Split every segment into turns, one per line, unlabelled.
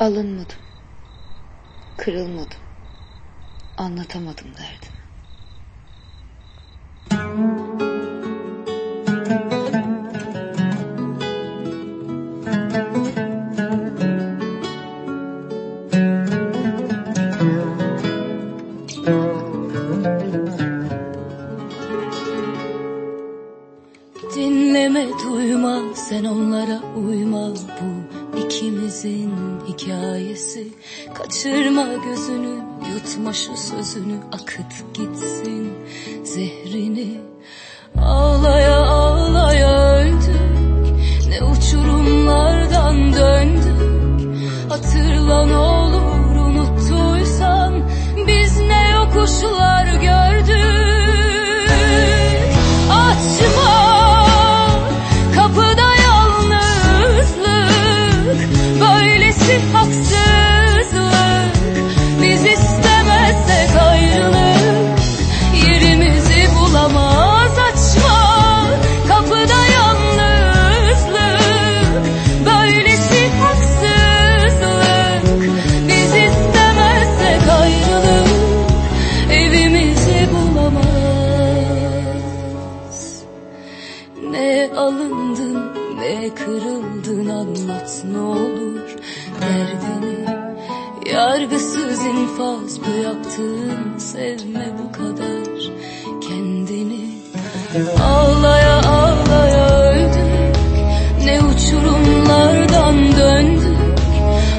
Alınmadım. Kırılmadım. Anlatamadım derdimi.
Dinleme duyma sen onlara uyma bu ikimizin hikayesi. Kaçırma gözünü yutma şu sözünü. Akıt gitsin zehrini. Ağlaya ne alındın ne kırıldın. Anlat ne olur derdini. Yargısız infaz bu yaptığın sevme bu kadar kendini. Ağlaya ağlaya öldük. Ne uçurumlardan döndük.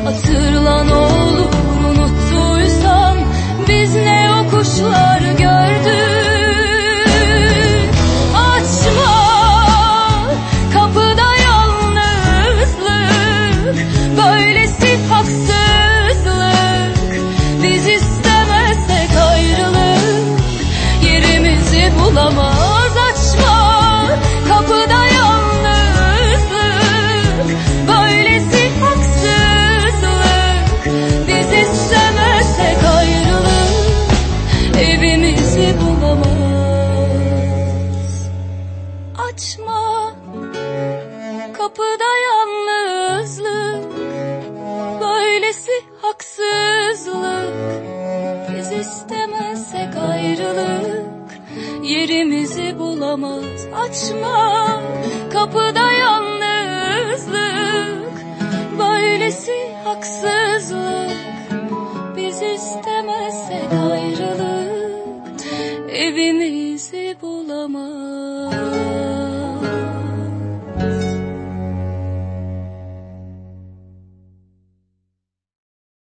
Hatırla ne olur unuttuysan biz ne yokuşlar? gördük bulamaz açma. Kapıda yalnızlık Böylesi haksızlık. Biz istemezsek ayrılık Evimizi bulamaz. Açma. Kapıda yalnızlık Yerimizi bulamaz. Açma kapıda yalnızlık. Böylesi haksızlık Biz istemezsek ayrılık. Evimizi bulamaz